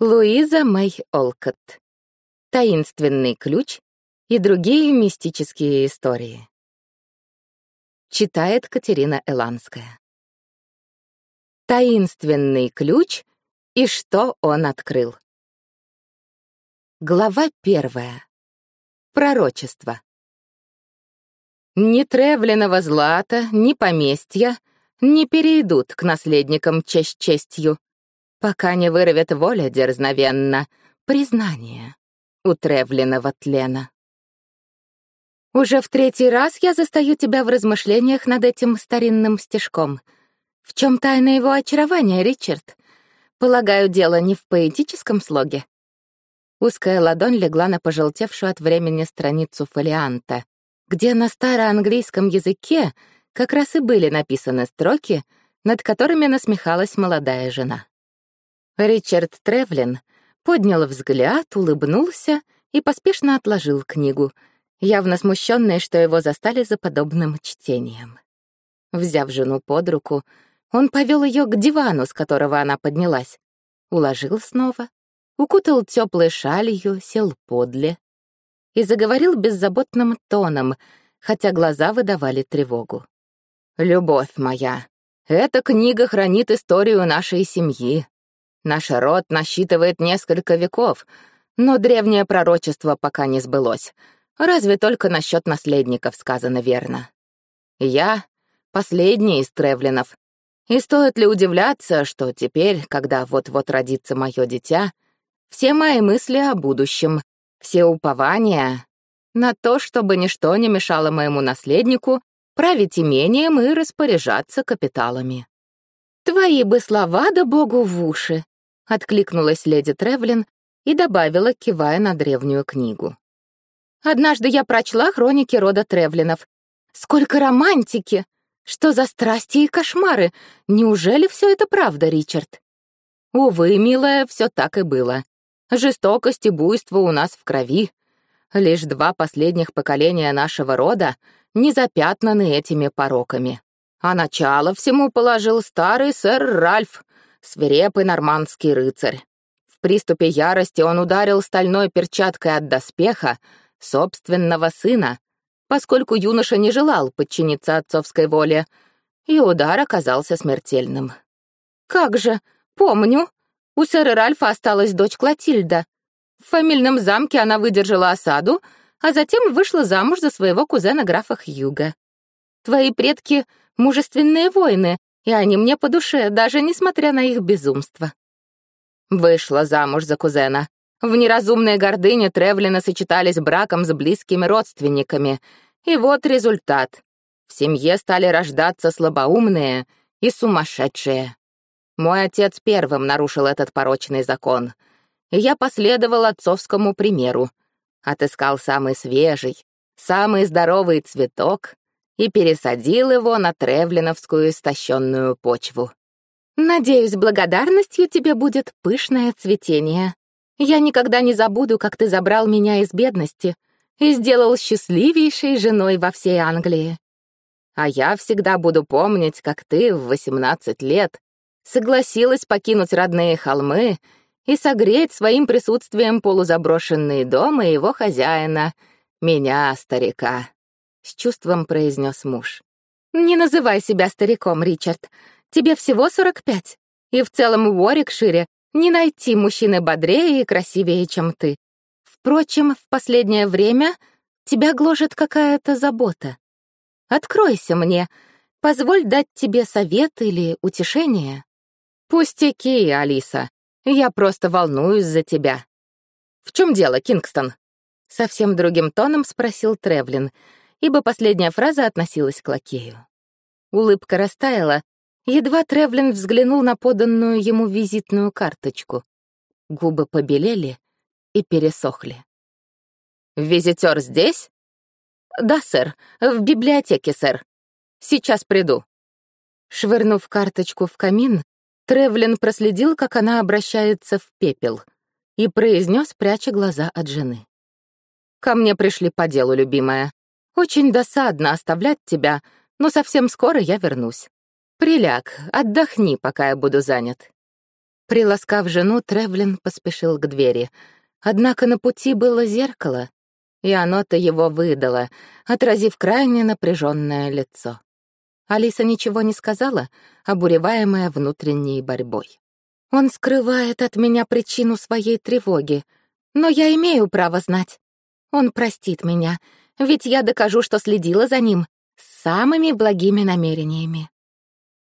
Луиза Мэй Олкотт. Таинственный ключ и другие мистические истории. Читает Катерина Эланская. Таинственный ключ и что он открыл. Глава первая. Пророчество. Ни тревленного злата, ни поместья не перейдут к наследникам честь честью, пока не вырвет воля дерзновенно признание утревленного тлена. Уже в третий раз я застаю тебя в размышлениях над этим старинным стишком. В чем тайна его очарования, Ричард? Полагаю, дело не в поэтическом слоге. Узкая ладонь легла на пожелтевшую от времени страницу фолианта, где на староанглийском языке как раз и были написаны строки, над которыми насмехалась молодая жена. Ричард Тревлин поднял взгляд, улыбнулся и поспешно отложил книгу, явно смущенный, что его застали за подобным чтением. Взяв жену под руку, он повел ее к дивану, с которого она поднялась, уложил снова, укутал теплой шалью, сел подле и заговорил беззаботным тоном, хотя глаза выдавали тревогу. «Любовь моя, эта книга хранит историю нашей семьи. Наш род насчитывает несколько веков, но древнее пророчество пока не сбылось. Разве только насчет наследников сказано верно. Я — последний из Тревлинов. И стоит ли удивляться, что теперь, когда вот-вот родится мое дитя, все мои мысли о будущем, все упования на то, чтобы ничто не мешало моему наследнику править имением и распоряжаться капиталами. Твои бы слова да богу в уши. — откликнулась леди Тревлин и добавила, кивая на древнюю книгу. «Однажды я прочла хроники рода Тревлинов. Сколько романтики! Что за страсти и кошмары! Неужели все это правда, Ричард?» «Увы, милая, все так и было. Жестокость и буйство у нас в крови. Лишь два последних поколения нашего рода не запятнаны этими пороками. А начало всему положил старый сэр Ральф, свирепый нормандский рыцарь. В приступе ярости он ударил стальной перчаткой от доспеха собственного сына, поскольку юноша не желал подчиниться отцовской воле, и удар оказался смертельным. «Как же, помню, у сэра Ральфа осталась дочь Клотильда. В фамильном замке она выдержала осаду, а затем вышла замуж за своего кузена графа Хьюга. Твои предки — мужественные воины, и они мне по душе, даже несмотря на их безумство. Вышла замуж за кузена. В неразумной гордыне Тревлина сочетались браком с близкими родственниками. И вот результат. В семье стали рождаться слабоумные и сумасшедшие. Мой отец первым нарушил этот порочный закон. И я последовал отцовскому примеру. Отыскал самый свежий, самый здоровый цветок и пересадил его на тревлиновскую истощенную почву. Надеюсь, благодарностью тебе будет пышное цветение. Я никогда не забуду, как ты забрал меня из бедности и сделал счастливейшей женой во всей Англии. А я всегда буду помнить, как ты в 18 лет согласилась покинуть родные холмы и согреть своим присутствием полузаброшенный дом и его хозяина, меня, старика с чувством произнес муж. «Не называй себя стариком, Ричард. Тебе всего 45. И в целом в Уорикшире не найти мужчины бодрее и красивее, чем ты. Впрочем, в последнее время тебя гложет какая-то забота. Откройся мне, позволь дать тебе совет или утешение. Пустяки, Алиса, я просто волнуюсь за тебя. В чем дело, Кингстон? Совсем другим тоном спросил Тревлин, ибо последняя фраза относилась к лакею. Улыбка растаяла, едва Тревлин взглянул на поданную ему визитную карточку. Губы побелели и пересохли. «Визитер здесь?» «Да, сэр, в библиотеке, сэр. Сейчас приду». Швырнув карточку в камин, Тревлин проследил, как она обращается в пепел, и произнес, пряча глаза от жены. «Ко мне пришли по делу, любимая. Очень досадно оставлять тебя, но совсем скоро я вернусь. Приляг, отдохни, пока я буду занят». Приласкав жену, Тревлин поспешил к двери. Однако на пути было зеркало, и оно-то его выдало, отразив крайне напряженное лицо. Алиса ничего не сказала, обуреваемая внутренней борьбой. Он скрывает от меня причину своей тревоги, но я имею право знать. Он простит меня, ведь я докажу, что следила за ним с самыми благими намерениями.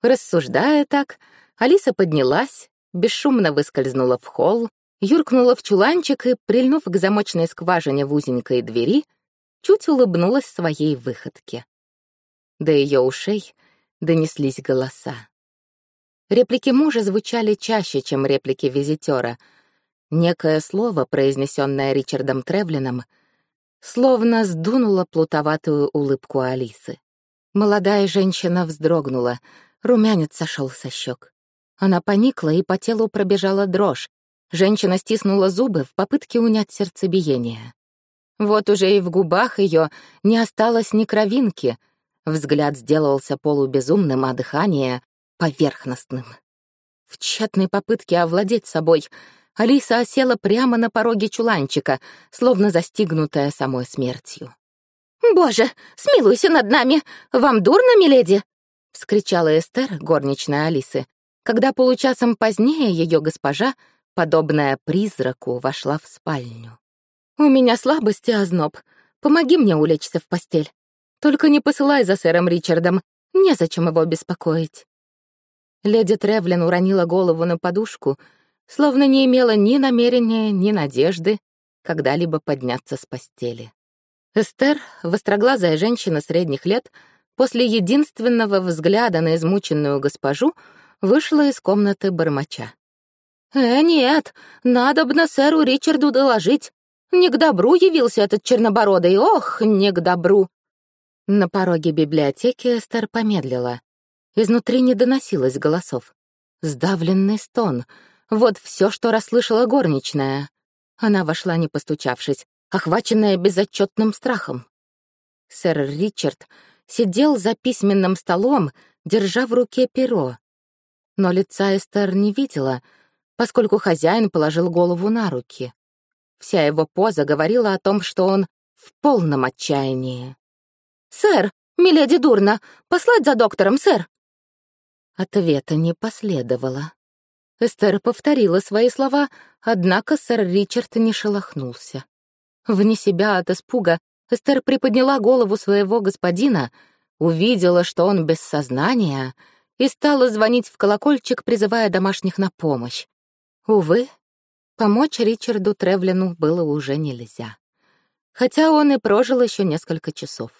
Рассуждая так, Алиса поднялась, бесшумно выскользнула в холл, юркнула в чуланчик и, прильнув к замочной скважине в узенькой двери, чуть улыбнулась своей выходке. До ее ушей донеслись голоса. Реплики мужа звучали чаще, чем реплики визитера. Некое слово, произнесенное Ричардом Тревлином, словно сдунуло плутоватую улыбку Алисы. Молодая женщина вздрогнула, румянец сошел со щек. Она поникла, и по телу пробежала дрожь, Женщина стиснула зубы в попытке унять сердцебиение. Вот уже и в губах ее не осталось ни кровинки. Взгляд сделался полубезумным, а дыхание — поверхностным. В тщетной попытке овладеть собой Алиса осела прямо на пороге чуланчика, словно застигнутая самой смертью. «Боже, смилуйся над нами! Вам дурно, миледи?» — вскричала Эстер, горничная Алисы, когда получасом позднее ее госпожа подобная призраку, вошла в спальню. «У меня слабость и озноб. Помоги мне улечься в постель. Только не посылай за сэром Ричардом. Незачем его беспокоить». Леди Тревлин уронила голову на подушку, словно не имела ни намерения, ни надежды когда-либо подняться с постели. Эстер, востроглазая женщина средних лет, после единственного взгляда на измученную госпожу, вышла из комнаты бормоча. «Э, нет, надобно сэру Ричарду доложить. Не к добру явился этот чернобородый, ох, не к добру!» На пороге библиотеки Эстер помедлила. Изнутри не доносилось голосов. Сдавленный стон — вот все, что расслышала горничная. Она вошла, не постучавшись, охваченная безотчетным страхом. Сэр Ричард сидел за письменным столом, держа в руке перо. Но лица Эстер не видела — поскольку хозяин положил голову на руки. Вся его поза говорила о том, что он в полном отчаянии. «Сэр, миледи дурно! Послать за доктором, сэр!» Ответа не последовало. Эстер повторила свои слова, однако сэр Ричард не шелохнулся. Вне себя от испуга Эстер приподняла голову своего господина, увидела, что он без сознания, и стала звонить в колокольчик, призывая домашних на помощь. Увы, помочь Ричарду Тревлину было уже нельзя. Хотя он и прожил еще несколько часов.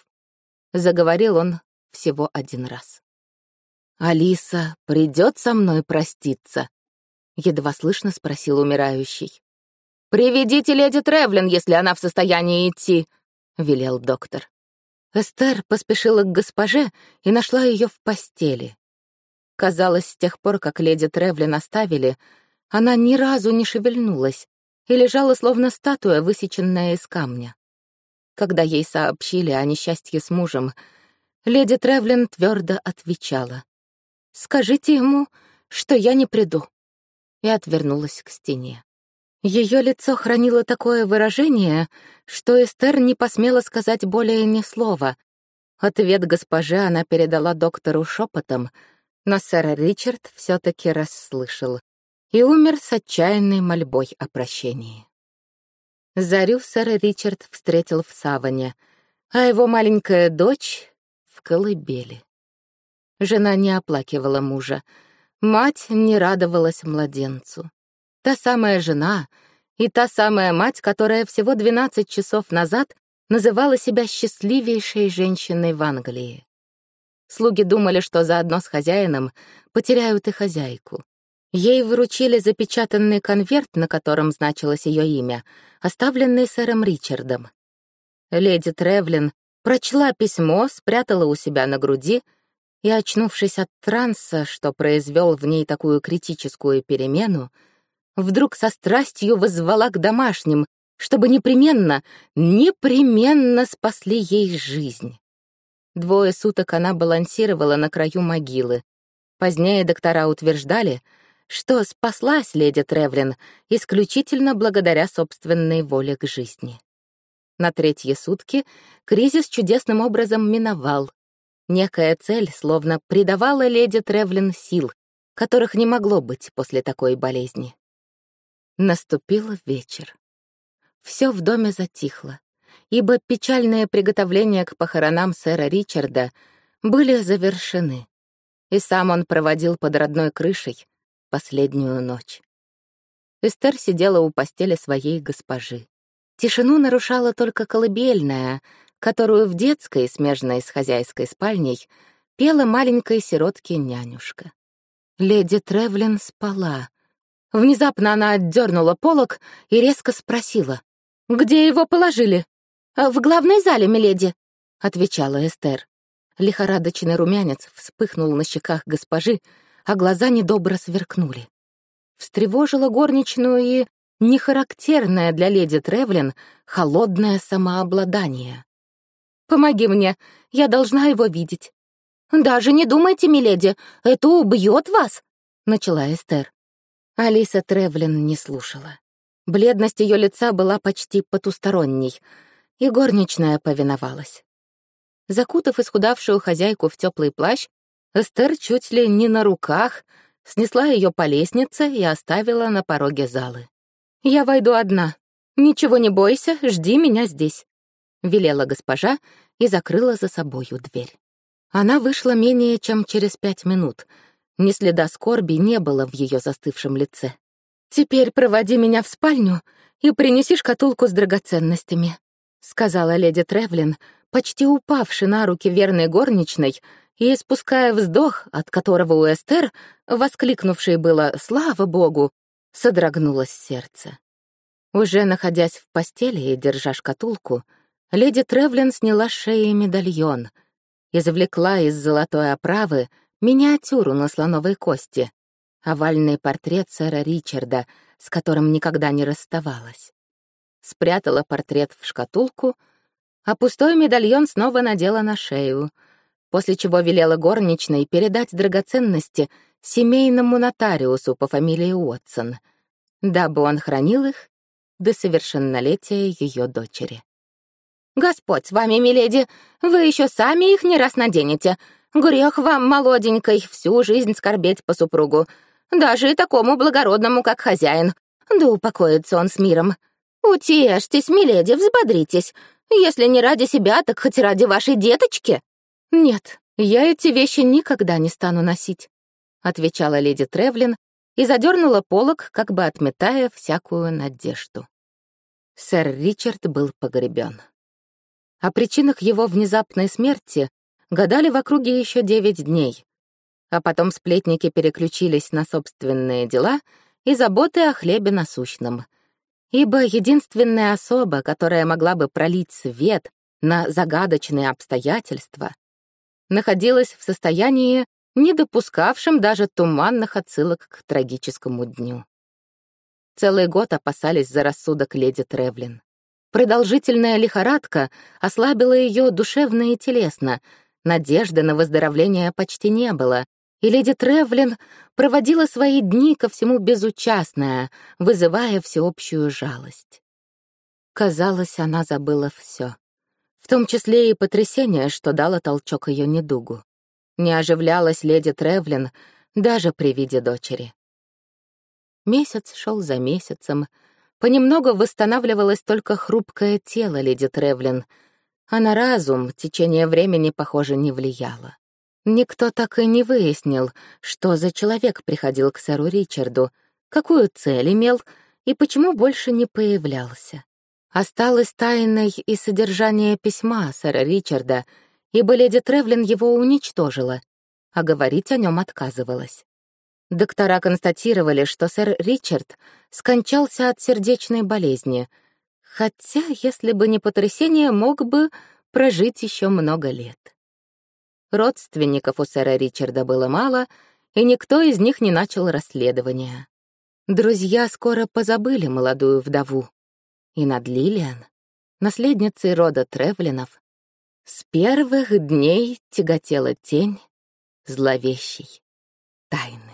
Заговорил он всего один раз. «Алиса придет со мной проститься?» — едва слышно спросил умирающий. «Приведите леди Тревлин, если она в состоянии идти», — велел доктор. Эстер поспешила к госпоже и нашла ее в постели. Казалось, с тех пор, как леди Тревлин оставили, она ни разу не шевельнулась и лежала словно статуя, высеченная из камня. Когда ей сообщили о несчастье с мужем, леди Тревлин твердо отвечала. «Скажите ему, что я не приду», и отвернулась к стене. Ее лицо хранило такое выражение, что Эстер не посмела сказать более ни слова. Ответ госпожи она передала доктору шепотом, но сэр Ричард все-таки расслышал и умер с отчаянной мольбой о прощении. Зарю сэр Ричард встретил в саване, а его маленькая дочь — в колыбели. Жена не оплакивала мужа, мать не радовалась младенцу. Та самая жена и та самая мать, которая всего 12 часов назад называла себя счастливейшей женщиной в Англии. Слуги думали, что заодно с хозяином потеряют и хозяйку. Ей вручили запечатанный конверт, на котором значилось ее имя, оставленный сэром Ричардом. Леди Тревлин прочла письмо, спрятала у себя на груди и, очнувшись от транса, что произвел в ней такую критическую перемену, вдруг со страстью вызвала к домашним, чтобы непременно, непременно спасли ей жизнь. Двое суток она балансировала на краю могилы. Позднее доктора утверждали — что спаслась леди Тревлин исключительно благодаря собственной воле к жизни. На третьи сутки кризис чудесным образом миновал. Некая цель словно придавала леди Тревлин сил, которых не могло быть после такой болезни. Наступил вечер. Все в доме затихло, ибо печальные приготовления к похоронам сэра Ричарда были завершены, и сам он проводил под родной крышей последнюю ночь. Эстер сидела у постели своей госпожи. Тишину нарушала только колыбельная, которую в детской, смежной с хозяйской спальней, пела маленькой сиротке нянюшка. Леди Тревлин спала. Внезапно она отдернула полок и резко спросила. «Где его положили?» «В главной зале, миледи», — отвечала Эстер. Лихорадочный румянец вспыхнул на щеках госпожи, а глаза недобро сверкнули. Встревожила горничную и нехарактерное для леди Тревлин холодное самообладание. «Помоги мне, я должна его видеть». «Даже не думайте, миледи, это убьет вас», — начала Эстер. Алиса Тревлин не слушала. Бледность ее лица была почти потусторонней, и горничная повиновалась. Закутав исхудавшую хозяйку в теплый плащ, Эстер чуть ли не на руках снесла ее по лестнице и оставила на пороге залы. «Я войду одна. Ничего не бойся, жди меня здесь», — велела госпожа и закрыла за собою дверь. Она вышла менее чем через пять минут. Ни следа скорби не было в ее застывшем лице. «Теперь проводи меня в спальню и принеси шкатулку с драгоценностями», — сказала леди Тревлин, почти упавший на руки верной горничной и испуская вздох, от которого у Эстер, воскликнувшей было «Слава Богу!», содрогнулось сердце. Уже находясь в постели и держа шкатулку, леди Тревлин сняла с шеи медальон, извлекла из золотой оправы миниатюру на слоновой кости, овальный портрет сэра Ричарда, с которым никогда не расставалась. Спрятала портрет в шкатулку — а пустой медальон снова надела на шею, после чего велела горничной передать драгоценности семейному нотариусу по фамилии Уотсон, дабы он хранил их до совершеннолетия ее дочери. «Господь с вами, миледи, вы еще сами их не раз наденете. Грех вам, молоденькой, всю жизнь скорбеть по супругу, даже и такому благородному, как хозяин. Да упокоится он с миром. Утешьтесь, миледи, взбодритесь. Если не ради себя, так хоть ради вашей деточки». «Нет, я эти вещи никогда не стану носить», — отвечала леди Тревлин и задернула полог, как бы отметая всякую надежду. Сэр Ричард был погребен. О причинах его внезапной смерти гадали в округе еще девять дней, а потом сплетники переключились на собственные дела и заботы о хлебе насущном — ибо единственная особа, которая могла бы пролить свет на загадочные обстоятельства, находилась в состоянии, не допускавшем даже туманных отсылок к трагическому дню. Целый год опасались за рассудок леди Тревлин. Продолжительная лихорадка ослабила ее душевно и телесно, надежды на выздоровление почти не было, и леди Тревлин проводила свои дни ко всему безучастная, вызывая всеобщую жалость. Казалось, она забыла все, в том числе и потрясение, что дало толчок ее недугу. Не оживлялась леди Тревлин даже при виде дочери. Месяц шел за месяцем, понемногу восстанавливалось только хрупкое тело леди Тревлин, а на разум течение времени, похоже, не влияло. Никто так и не выяснил, что за человек приходил к сэру Ричарду, какую цель имел и почему больше не появлялся. Осталось тайной и содержание письма сэра Ричарда, ибо леди Тревлин его уничтожила, а говорить о нем отказывалась. Доктора констатировали, что сэр Ричард скончался от сердечной болезни, хотя, если бы не потрясение, мог бы прожить еще много лет. Родственников у сэра Ричарда было мало, и никто из них не начал расследование. Друзья скоро позабыли молодую вдову. И над Лилиан, наследницей рода Тревлинов, с первых дней тяготела тень зловещей тайны.